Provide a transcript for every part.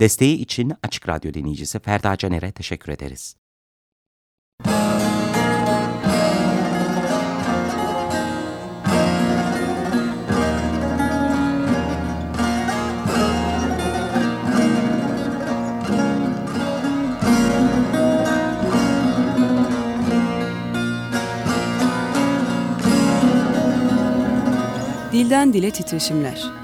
Desteği için Açık Radyo dinleyicisi Ferda Caner'e teşekkür ederiz. Dilden Dile Titreşimler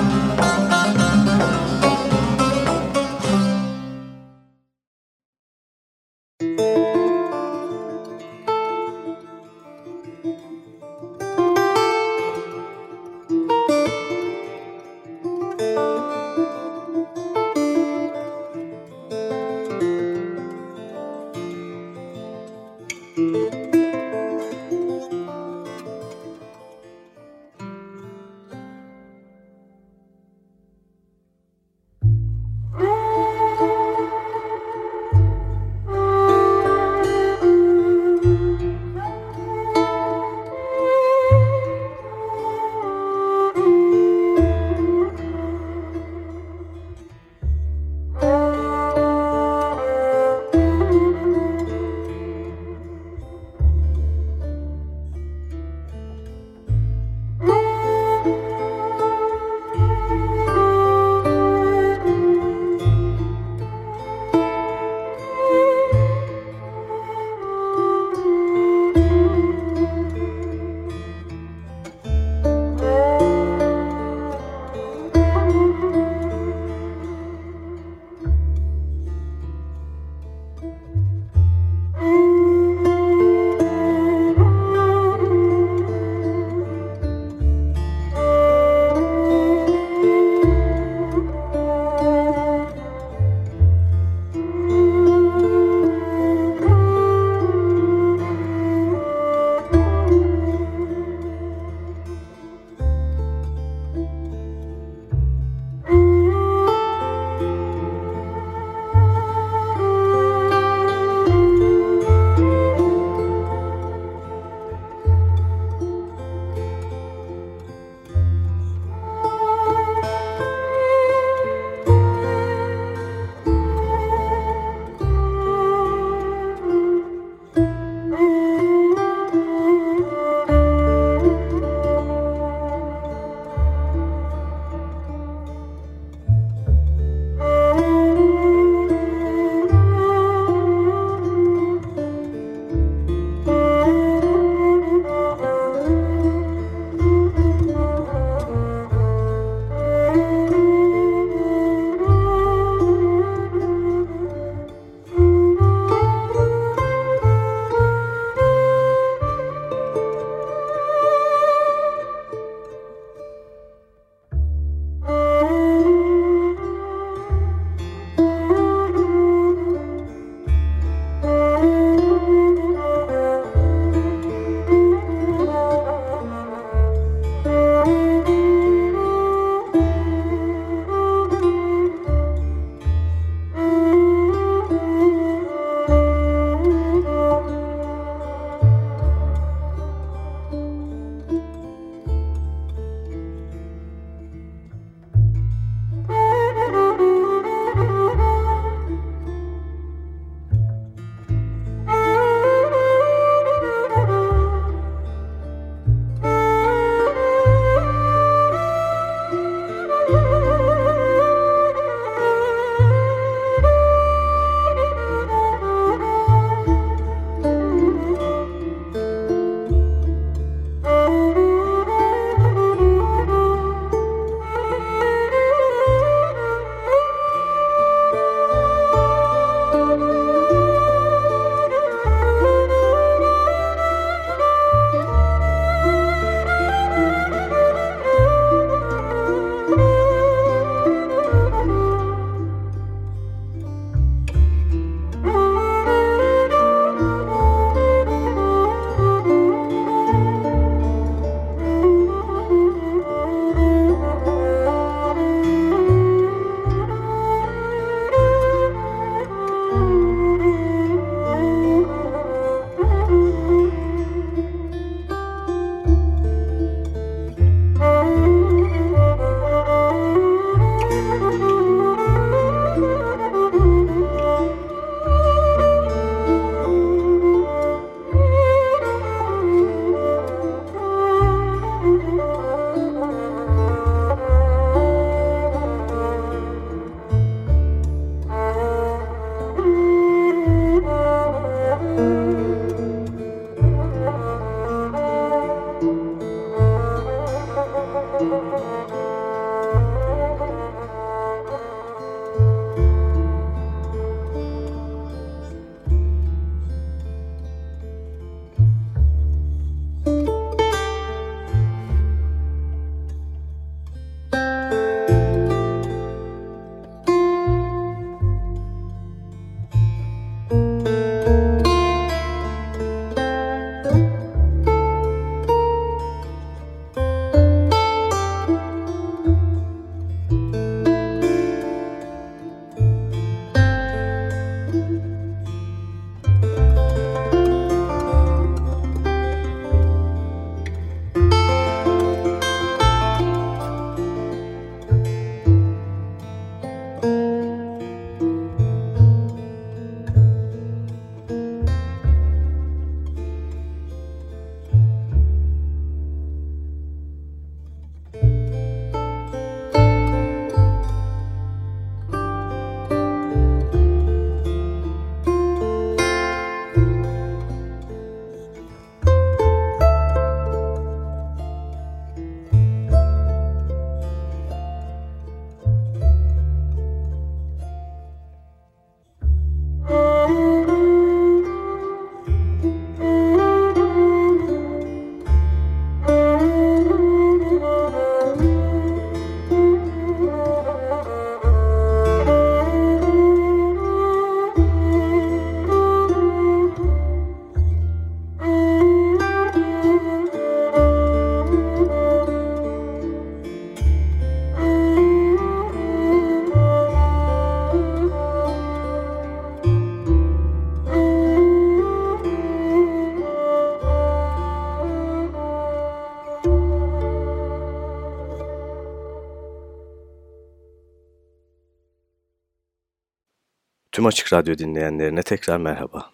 Tüm Açık Radyo dinleyenlerine tekrar merhaba.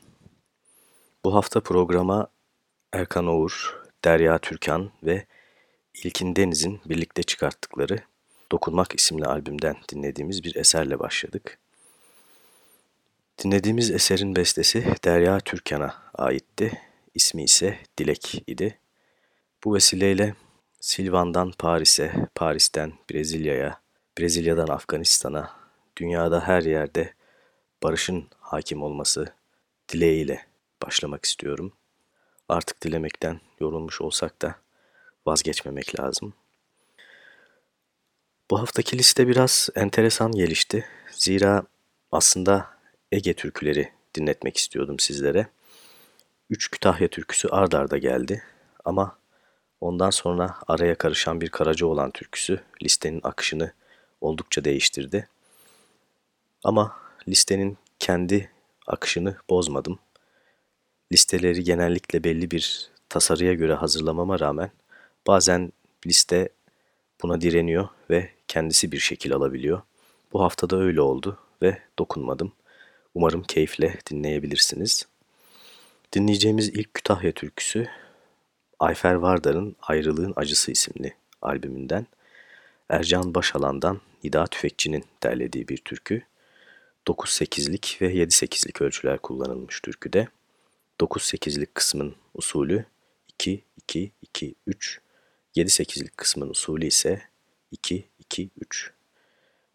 Bu hafta programa Erkan Oğur, Derya Türkan ve İlkin Deniz'in birlikte çıkarttıkları Dokunmak isimli albümden dinlediğimiz bir eserle başladık. Dinlediğimiz eserin bestesi Derya Türkan'a aitti. İsmi ise Dilek idi. Bu vesileyle Silvan'dan Paris'e, Paris'ten Brezilya'ya, Brezilya'dan Afganistan'a, dünyada her yerde barışın hakim olması dileğiyle başlamak istiyorum. Artık dilemekten yorulmuş olsak da vazgeçmemek lazım. Bu haftaki liste biraz enteresan gelişti. Zira aslında Ege türküleri dinletmek istiyordum sizlere. Üç Kütahya türküsü ard arda geldi ama ondan sonra araya karışan bir Karaca olan türküsü listenin akışını oldukça değiştirdi. Ama listenin kendi akışını bozmadım. Listeleri genellikle belli bir tasarıya göre hazırlamama rağmen bazen liste buna direniyor ve kendisi bir şekil alabiliyor. Bu haftada öyle oldu ve dokunmadım. Umarım keyifle dinleyebilirsiniz. Dinleyeceğimiz ilk Kütahya türküsü Ayfer Vardar'ın Ayrılığın Acısı isimli albümünden Ercan Başalan'dan Nida Tüfekçi'nin derlediği bir türkü. 9-8'lik ve 7-8'lik ölçüler kullanılmış türküde. 9-8'lik kısmın usulü 2-2-2-3, 7-8'lik kısmın usulü ise 2-2-3.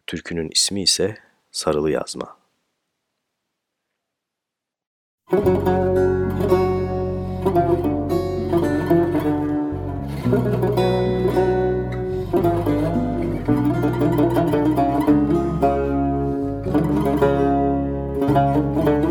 Türkünün ismi ise Sarılı Yazma. Müzik Música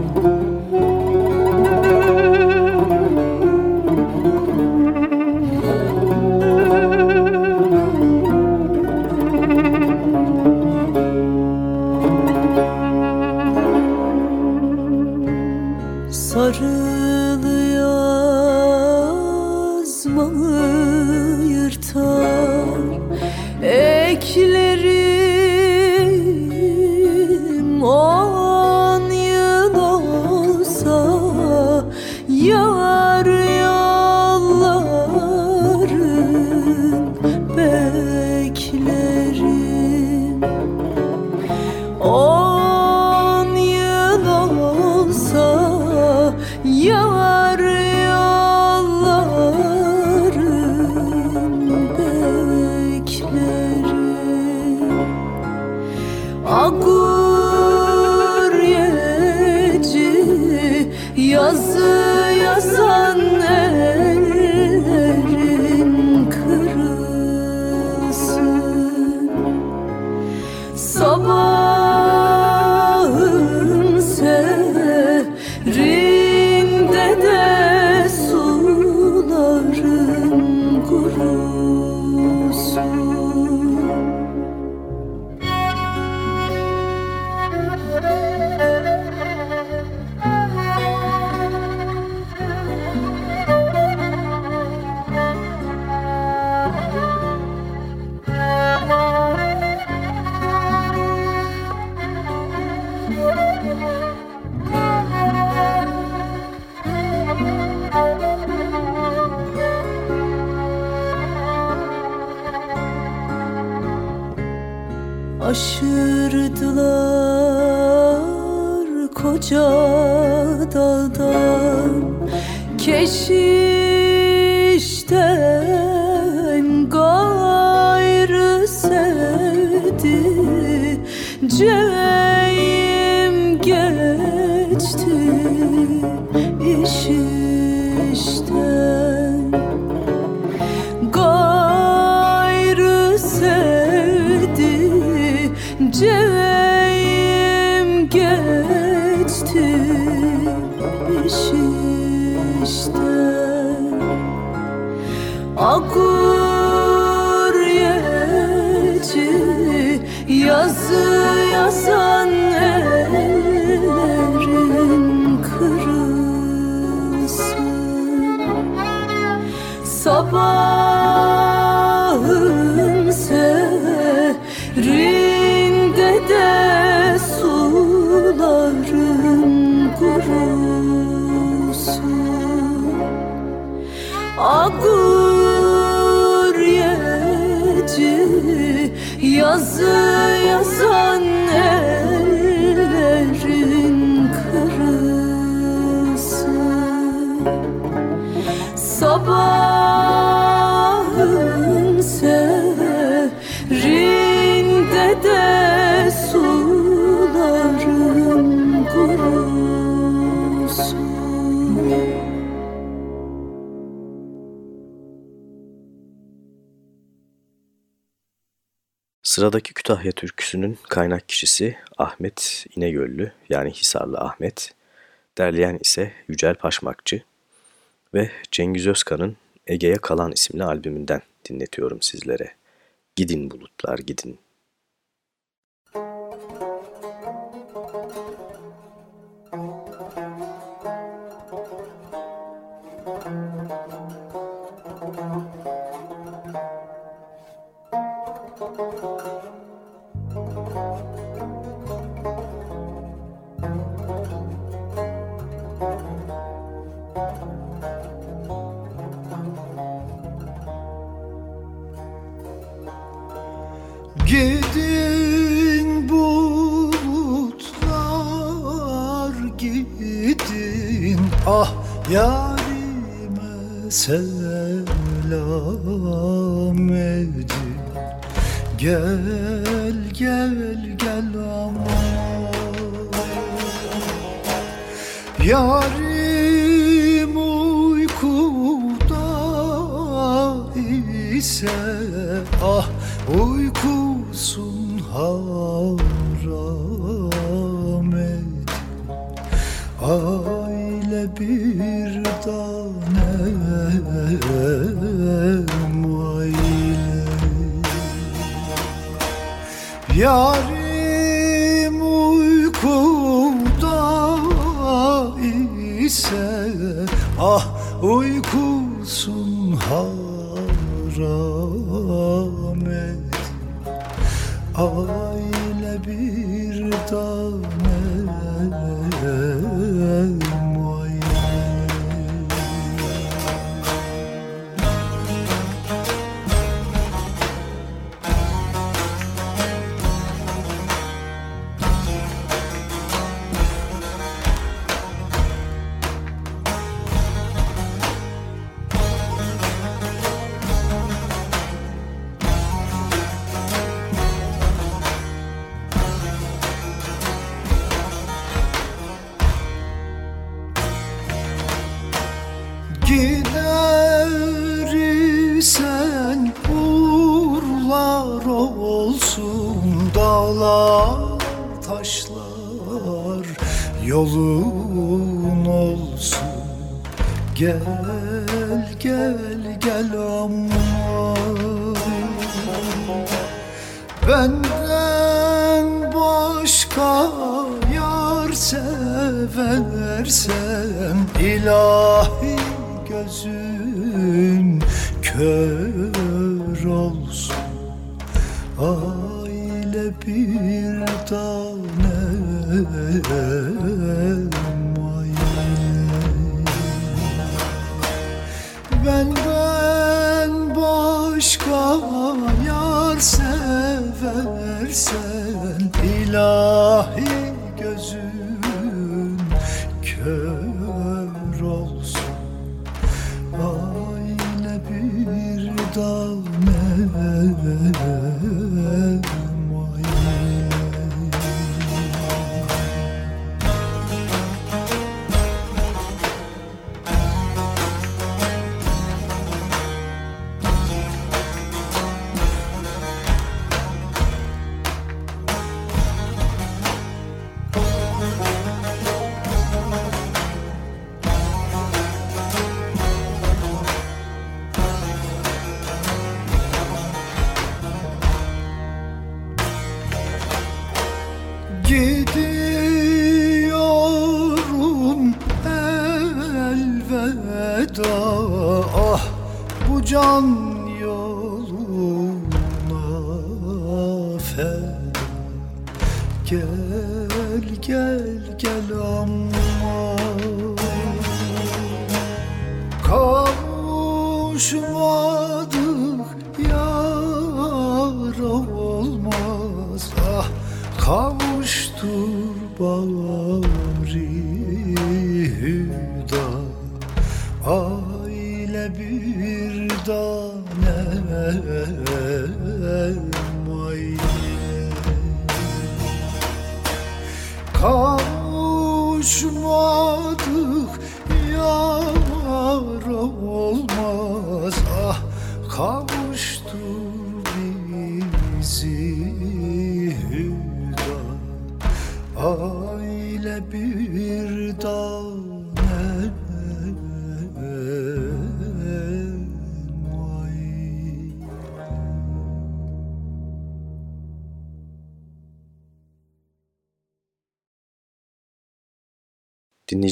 Sıradaki Kütahya türküsünün kaynak kişisi Ahmet İnegöllü yani Hisarlı Ahmet, derleyen ise Yücel Paşmakçı ve Cengiz Özkan'ın Ege'ye Kalan isimli albümünden dinletiyorum sizlere. Gidin bulutlar gidin.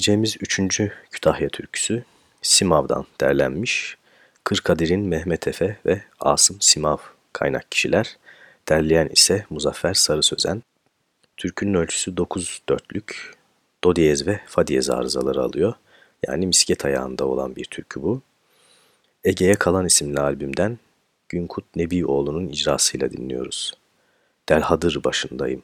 Dinleyeceğimiz üçüncü Kütahya türküsü Simav'dan derlenmiş. Kırkadir'in Mehmet Efe ve Asım Simav kaynak kişiler. Derleyen ise Muzaffer Sarı Sözen. Türkünün ölçüsü 9 dörtlük, do diyez ve fa diyez arızaları alıyor. Yani misket ayağında olan bir türkü bu. Ege'ye Kalan isimli albümden Günkut Nebioğlu'nun icrasıyla dinliyoruz. Delhadır başındayım.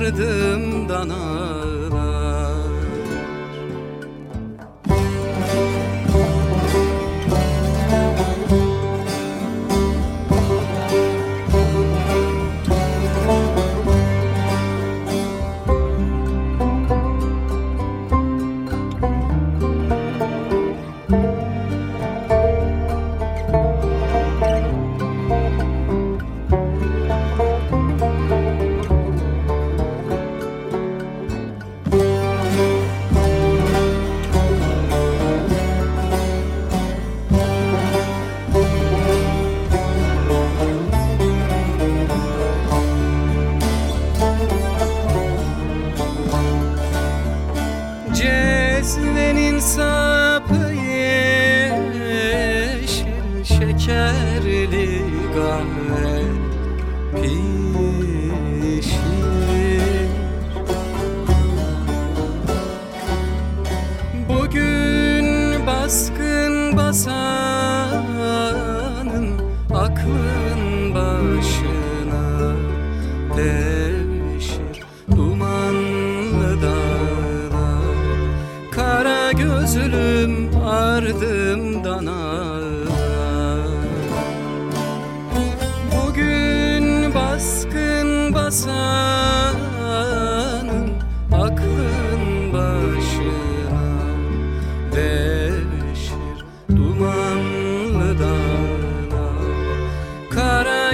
ardımdan ağlar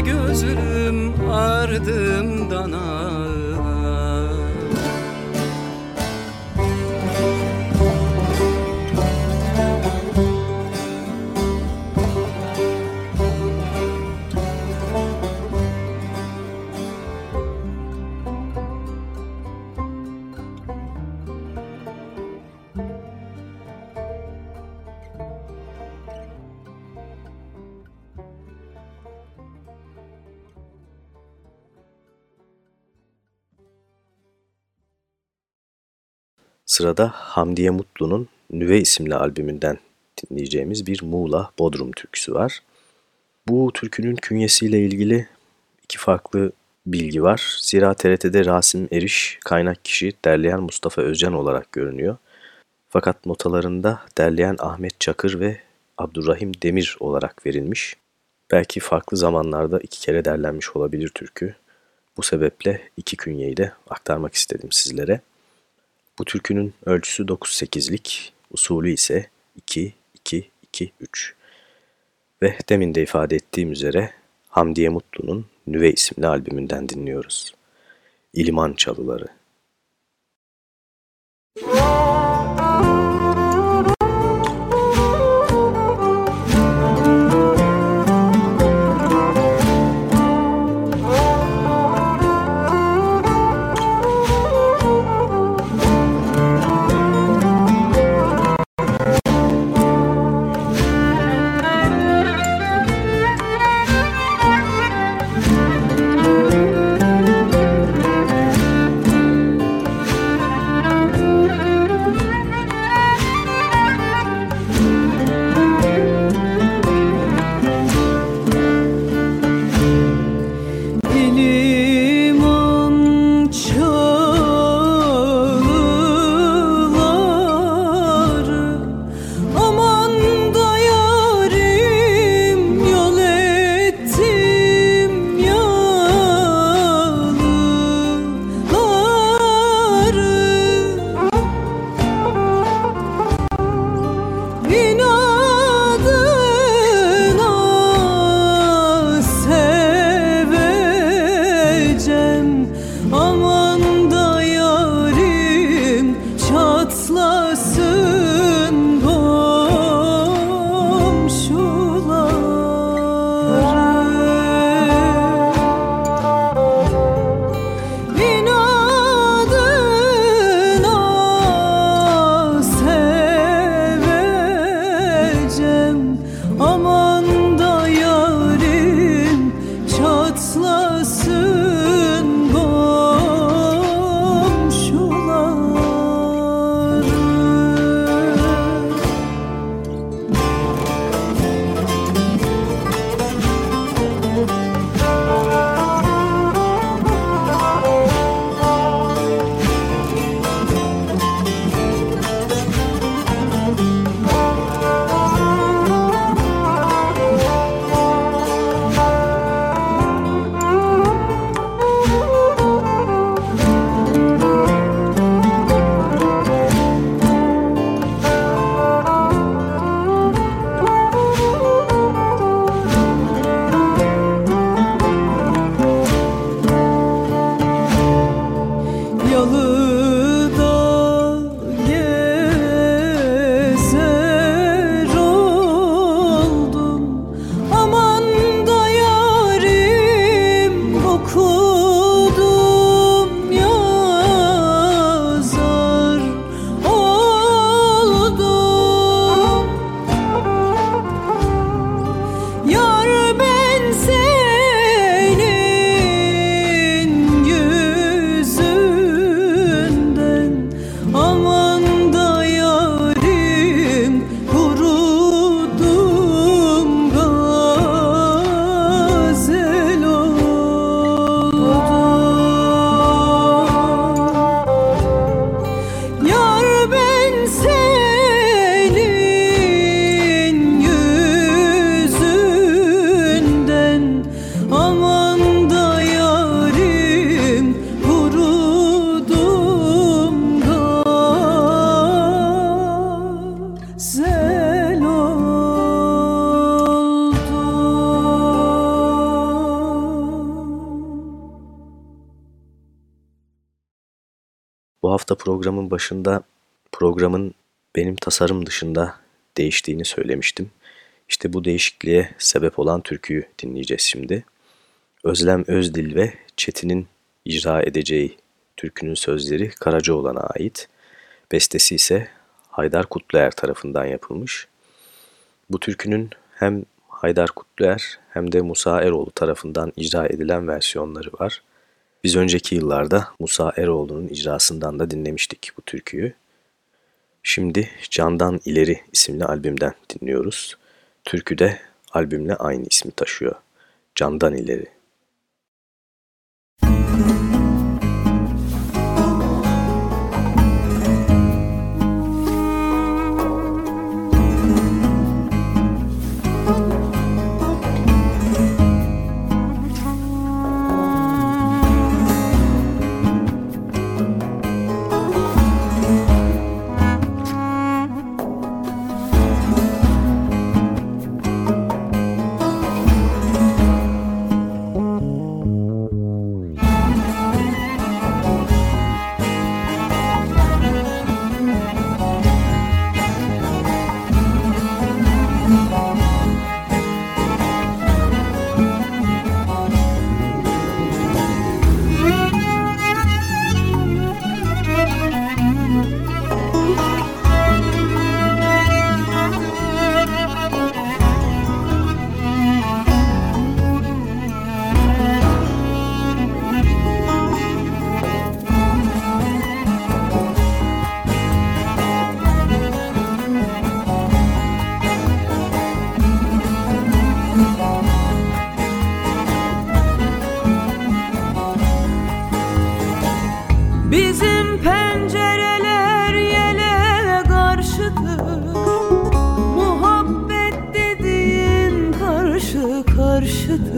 gözüm ardımdan ağır Sırada Hamdiye Mutlu'nun Nüve isimli albümünden dinleyeceğimiz bir Muğla Bodrum türküsü var. Bu türkünün künyesiyle ilgili iki farklı bilgi var. Zira TRT'de Rasim Eriş kaynak kişi derleyen Mustafa Özcan olarak görünüyor. Fakat notalarında derleyen Ahmet Çakır ve Abdurrahim Demir olarak verilmiş. Belki farklı zamanlarda iki kere derlenmiş olabilir türkü. Bu sebeple iki künyeyi de aktarmak istedim sizlere. Bu türkünün ölçüsü 9-8'lik, usulü ise 2-2-2-3. Ve demin de ifade ettiğim üzere Hamdiye Mutlu'nun Nüve isimli albümünden dinliyoruz. İliman Çalıları. hafta programın başında programın benim tasarım dışında değiştiğini söylemiştim. İşte bu değişikliğe sebep olan türküyü dinleyeceğiz şimdi. Özlem Özdil ve Çetin'in icra edeceği türkünün sözleri Karacaoğlan'a ait. Bestesi ise Haydar Kutluer tarafından yapılmış. Bu türkünün hem Haydar Kutluer hem de Musa Eroğlu tarafından icra edilen versiyonları var. Biz önceki yıllarda Musa Eroğlu'nun icrasından da dinlemiştik bu türküyü. Şimdi Candan İleri isimli albümden dinliyoruz. Türkü de albümle aynı ismi taşıyor. Candan İleri.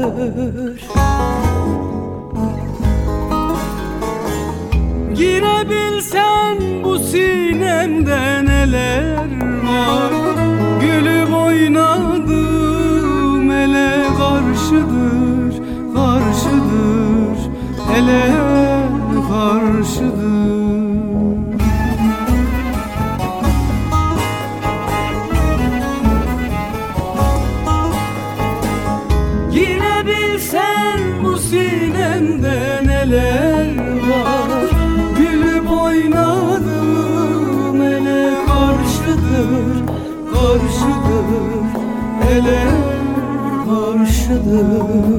Karşıdır Girebilsen bu sinemde neler you.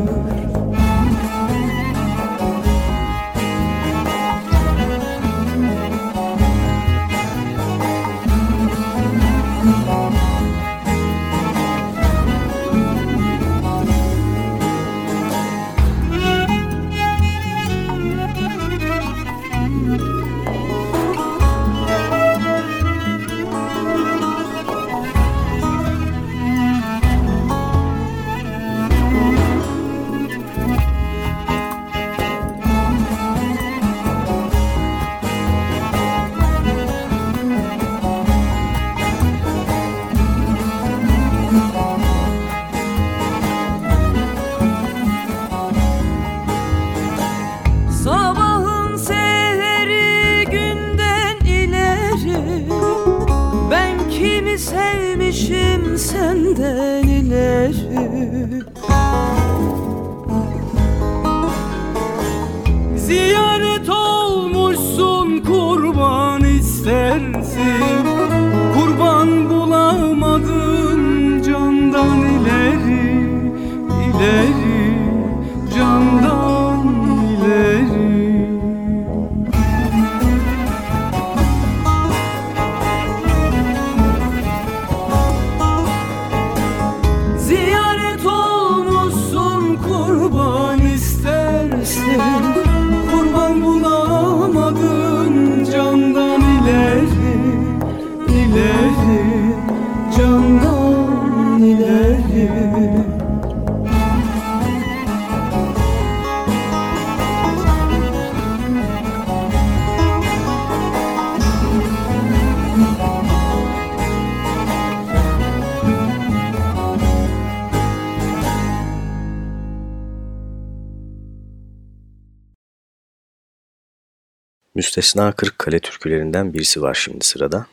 Müstesna Kırıkkale türkülerinden birisi var şimdi sırada.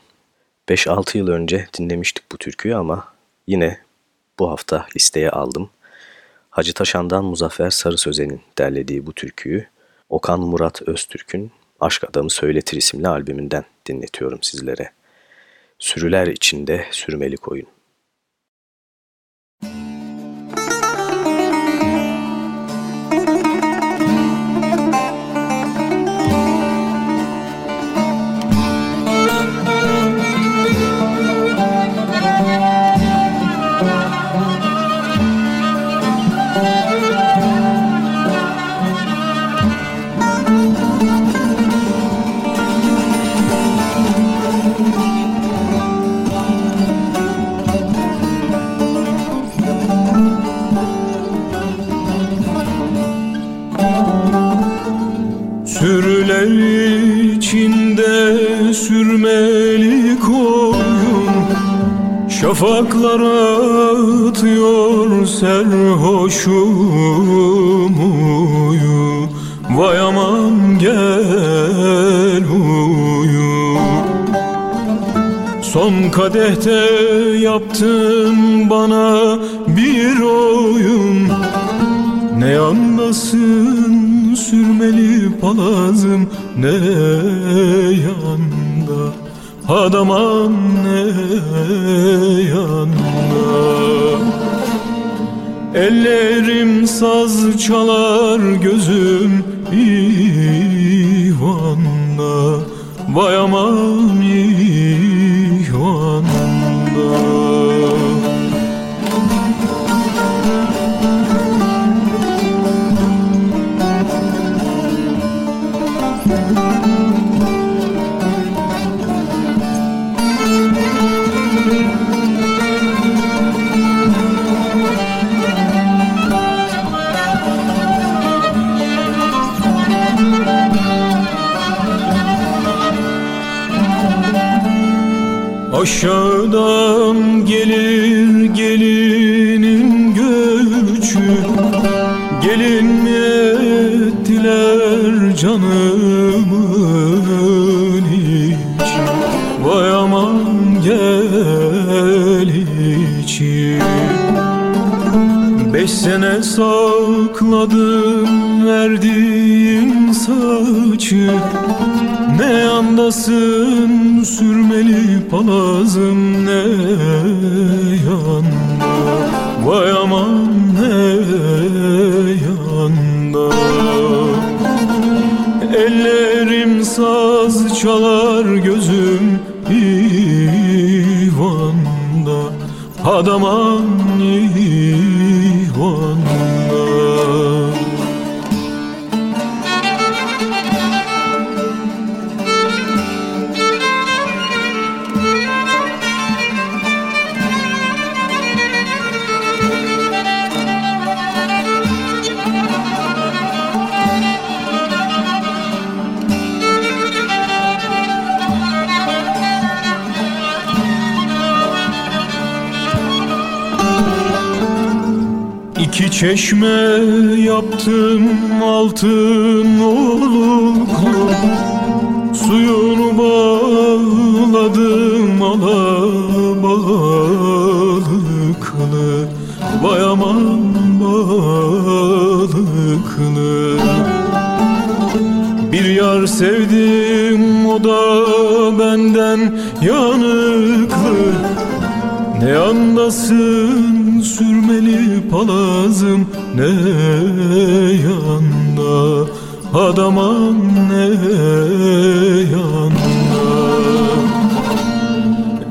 5-6 yıl önce dinlemiştik bu türküyü ama yine bu hafta listeye aldım. Hacı Taşan'dan Muzaffer Sarı Sözen'in derlediği bu türküyü Okan Murat Öztürk'ün Aşk Adamı Söyletir isimli albümünden dinletiyorum sizlere. Sürüler içinde sürmeli koyun. Sürmeli koyun Şafaklara atıyor serhoşum uyu Vay aman gel uyu Son kadehte yaptın bana bir oyun. Ne yandasın sürmeli palazım ne yanda Adaman ne yanda Ellerim saz çalar gözüm ivanda. Vay aman ivanda bağladım alabalıklı Vay aman balıklı Bir yar sevdim o da benden yanıklı. Ne yandasın sürmeli palazım ne yanda. Adaman ne yanda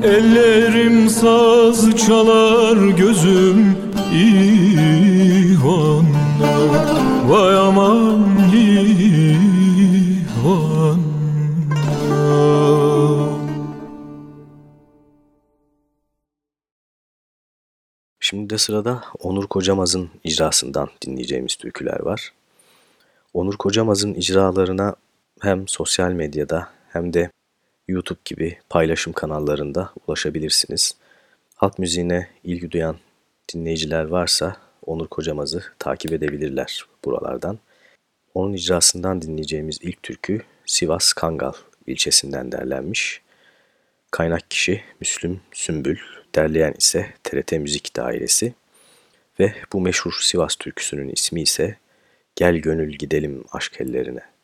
Ellerim saz çalar gözüm ihvanda Vay aman Şimdi de sırada Onur Kocamaz'ın icrasından dinleyeceğimiz türküler var. Onur Kocamaz'ın icralarına hem sosyal medyada hem de YouTube gibi paylaşım kanallarında ulaşabilirsiniz. Halk müziğine ilgi duyan dinleyiciler varsa Onur Kocamaz'ı takip edebilirler buralardan. Onun icrasından dinleyeceğimiz ilk türkü Sivas Kangal ilçesinden derlenmiş. Kaynak kişi Müslüm Sümbül, derleyen ise TRT Müzik Dairesi ve bu meşhur Sivas türküsünün ismi ise Gel Gönül Gidelim Aşk Ellerine.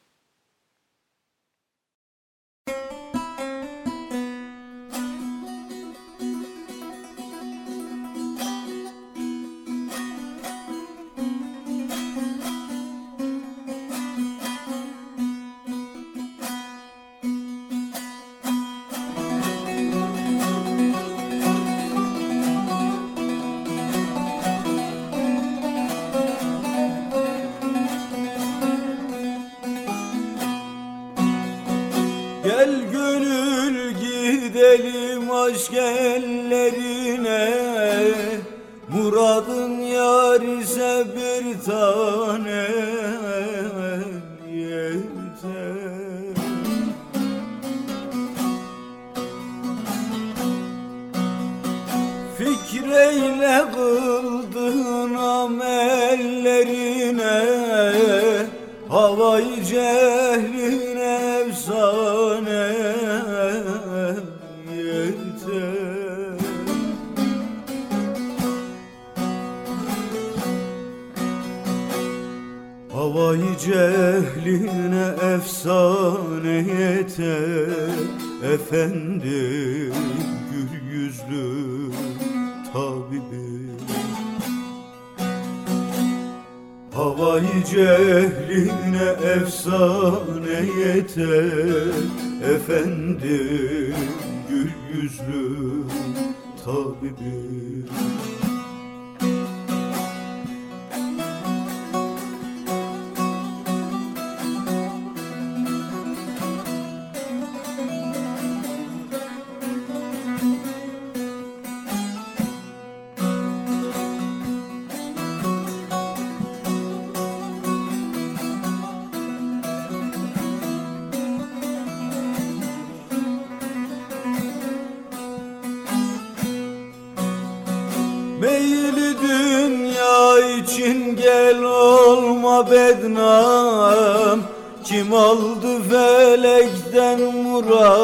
İçin gel olma bednam. Kim aldı felekten muradın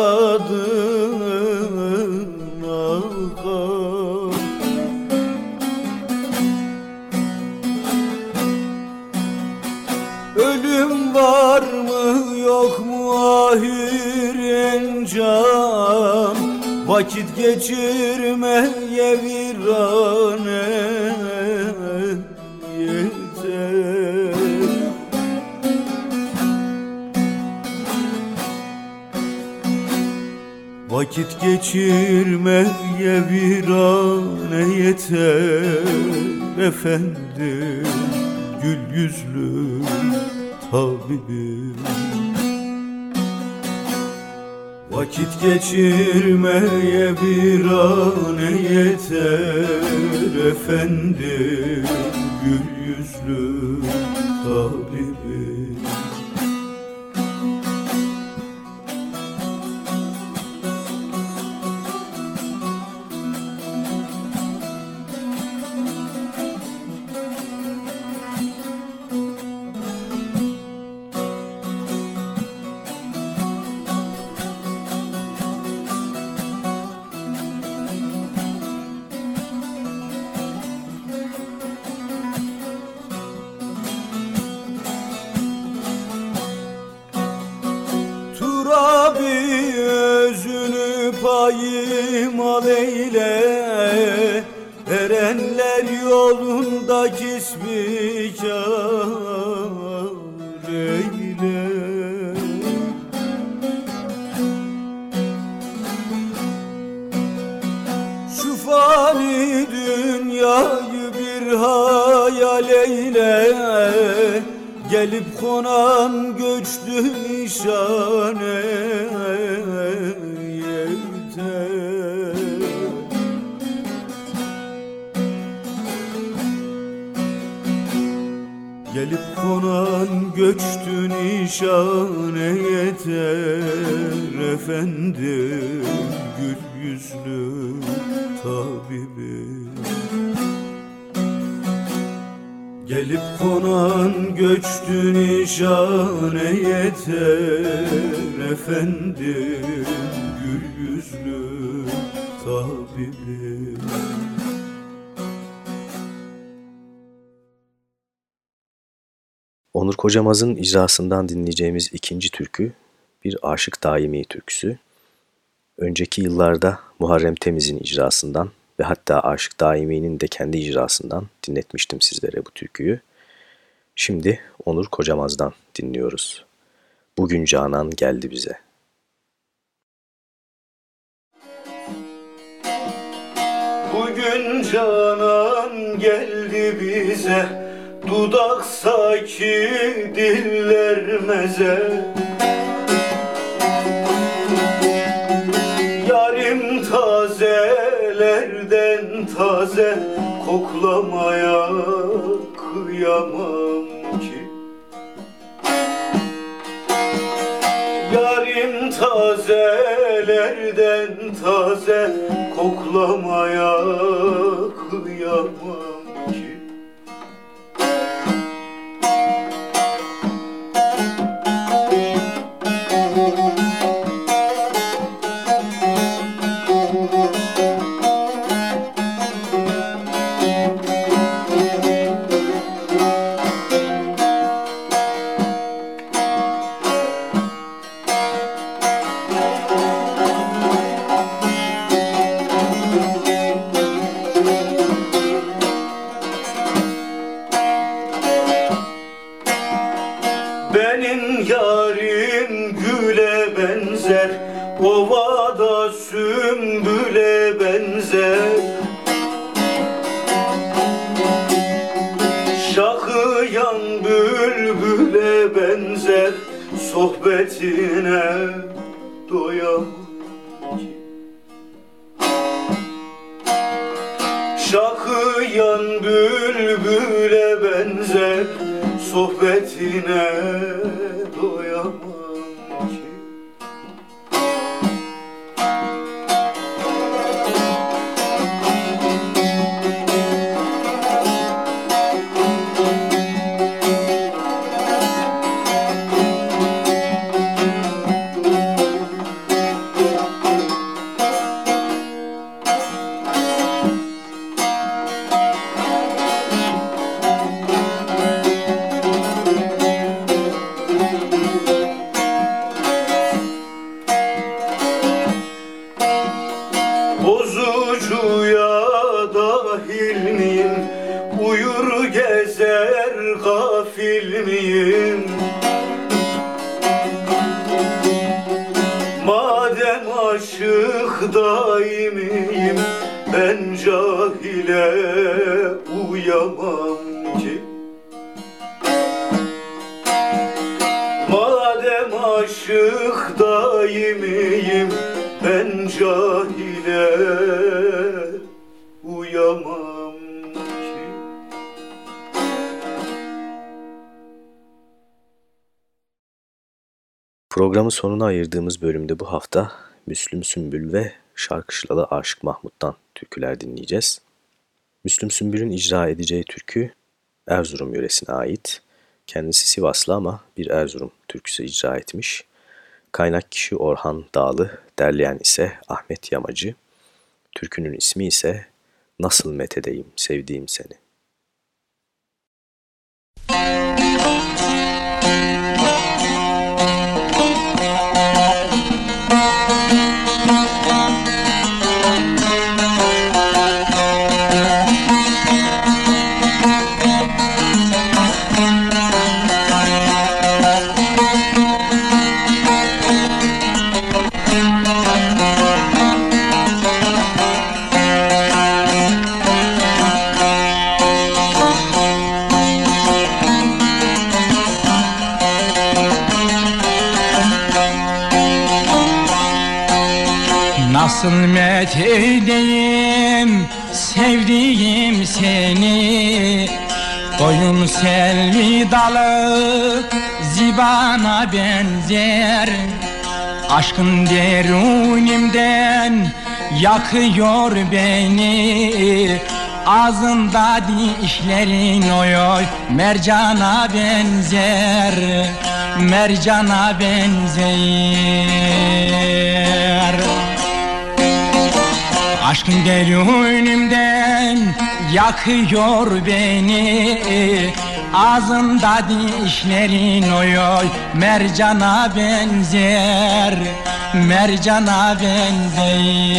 ağam Ölüm var mı yok mu ahir encam Vakit geçirmeye virane yeter. Vakit geçirmeye virane yeter. Efendim Gül yüzlü tabibim Vakit geçirmeye bir an yeter efendim Gül yüzlü tabibim özünü payıma eyle Erenler yolunda kisbikar eyle. Şu fani dünyayı bir hayal eyle Gelip konan göçtü nişane konan göçtü nişane yeter efendim Gül yüzlü tabibim. Gelip konan göçtü nişane yeter efendim Gül yüzlü Onur Kocamaz'ın icrasından dinleyeceğimiz ikinci türkü bir Aşık Daimi türküsü. Önceki yıllarda Muharrem Temiz'in icrasından ve hatta Aşık Daimi'nin de kendi icrasından dinletmiştim sizlere bu türküyü. Şimdi Onur Kocamaz'dan dinliyoruz. Bugün Canan geldi bize. Bugün canan geldi bize Dudak saki diller meze. Yarim tazelerden taze. Koklamaya kıyamam ki. Yarim tazelerden taze. Koklamaya kıyamam Programın sonuna ayırdığımız bölümde bu hafta Müslüm Sümbül ve Şarkışlalı Aşık Mahmut'tan türküler dinleyeceğiz. Müslüm Sümbül'ün icra edeceği türkü Erzurum yöresine ait. Kendisi Sivaslı ama bir Erzurum türküsü icra etmiş. Kaynak kişi Orhan Dağlı, derleyen ise Ahmet Yamacı. Türkünün ismi ise Nasıl Metedeyim Sevdiğim Seni. Aşkın derunimden yakıyor beni. Ağzında dişlerin oy oy mercana benzer Mercana benzer. Aşkın derunimden yakıyor beni Ağzında dişlerin oy oy mercana benzer Mercana benzer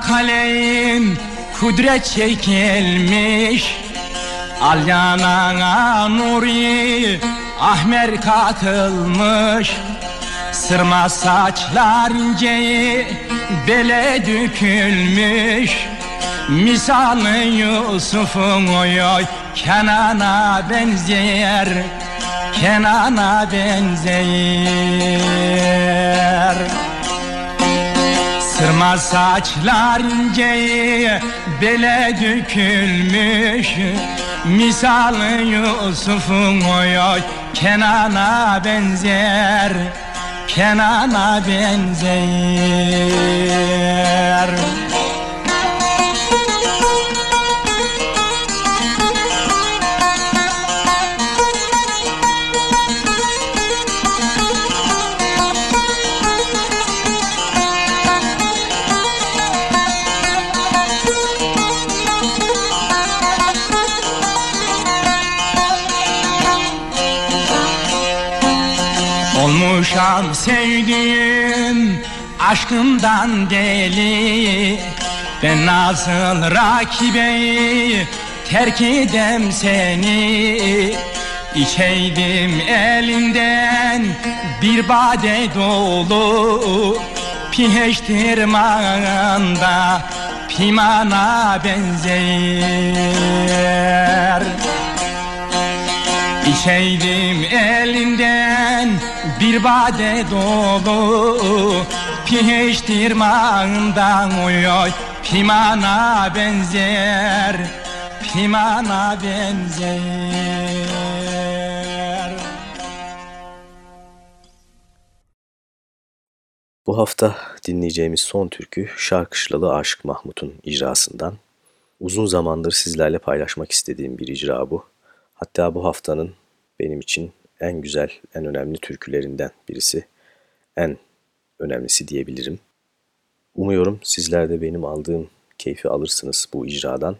Kalem kudret çekilmiş. Al yanana nuri ahmer katılmış Sırma saçlar inceyi bele dökülmüş. Misalı Yusuf'un oy Kenan'a benzer Kenan'a benzer Sırma saçlar inceyi bele dökülmüş. Misalı Yusuf'un oy Kenan'a benzer Kenan'a benzer sevdiğim aşkımdan deli. Ben nasıl rakibeyi terk edem seni? İçeydim elinden bir bade dolu Piheştir manda pimana benzer. İçeydim elinden bir bade dolu oy oy Pimana benzer Pimana benzer Bu hafta dinleyeceğimiz son türkü Şarkışlalı Aşık Mahmut'un icrasından. Uzun zamandır sizlerle paylaşmak istediğim bir icra bu. Hatta bu haftanın benim için en güzel, en önemli türkülerinden birisi. En önemlisi diyebilirim. Umuyorum sizler de benim aldığım keyfi alırsınız bu icradan.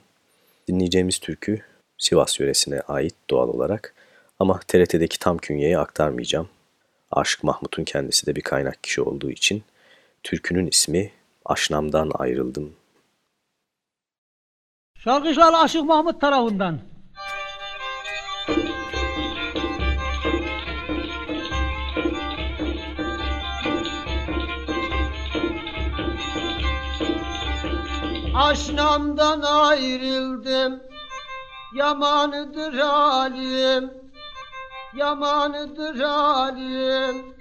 Dinleyeceğimiz türkü Sivas yöresine ait doğal olarak ama TRT'deki tam künyeyi aktarmayacağım. Aşık Mahmut'un kendisi de bir kaynak kişi olduğu için türkünün ismi Aşnam'dan ayrıldım. Şarkıcılar Aşık Mahmut tarafından. Aşnamdan ayrıldım. Yamanıdır halim. Yamanıdır halim.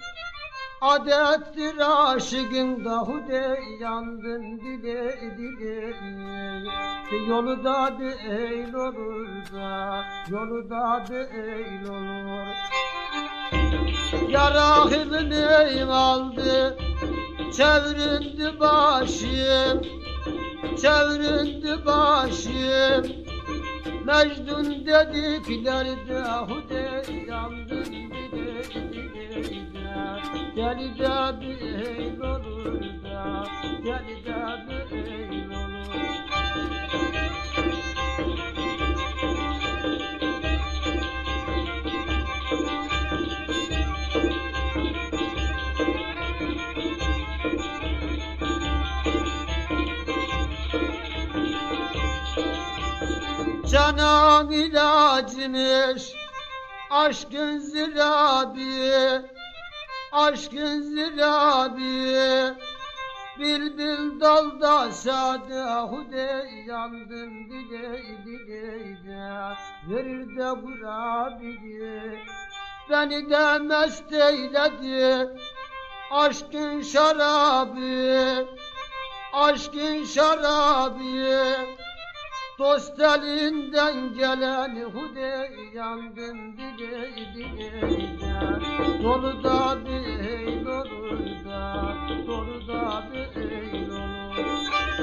Adettir aşıkın da hude yandın dile dile. Yolu da değil olur da Yolu da değil olur. Yarahımın aldı Çevrindi başım Çevrindi başım. Mecnun dediklerde hude yandın dile dile Gel de bir olur da Gel de bir olur Canan ilacımış Aşkın zirabi Aşkın zirabi. Bilbil dalda sade hude yandım dile dile dile Verir de kurabiye Beni de mest eyledi Aşkın şarabı Aşkın şarabı Dost elinden gelen hude yandım dile dile Dolu da bir olur da Dolu da bir olur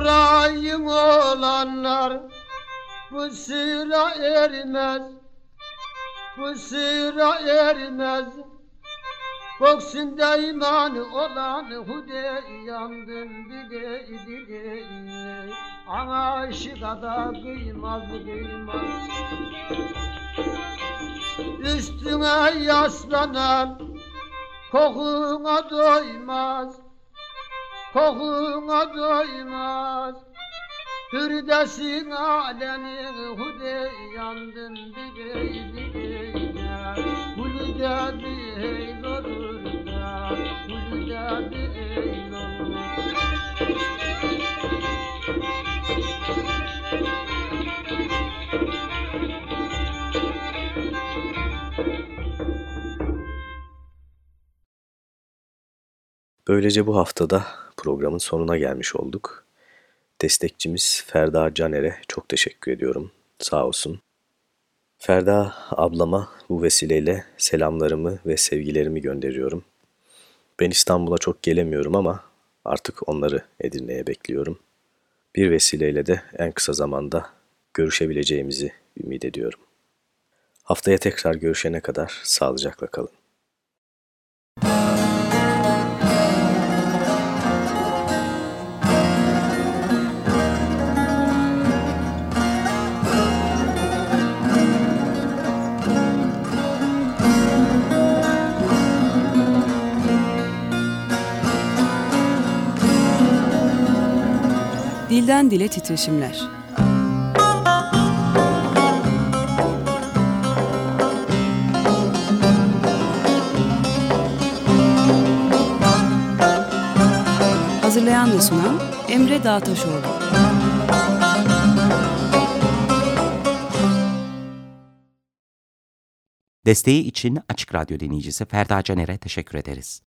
Nurayım olanlar bu sıra ermez Bu sıra ermez. Koksunda iman olan hude yandım bile bile Ana aşıka da kıymaz kıymaz. Üstüne yaslanan kokuna doymaz kokuna doymaz. Hürdesin alemin hude yandın bile bile Hulde bir olur da Hulde bir olur Böylece bu haftada programın sonuna gelmiş olduk. Destekçimiz Ferda Caner'e çok teşekkür ediyorum. Sağ olsun. Ferda ablama bu vesileyle selamlarımı ve sevgilerimi gönderiyorum. Ben İstanbul'a çok gelemiyorum ama artık onları Edirne'ye bekliyorum. Bir vesileyle de en kısa zamanda görüşebileceğimizi ümit ediyorum. Haftaya tekrar görüşene kadar sağlıcakla kalın. Dilden dile titreşimler. Hazırlayan ve sunan Emre Dağtaşoğlu. Desteği için Açık Radyo dinleyicisi Ferda Caner'e teşekkür ederiz.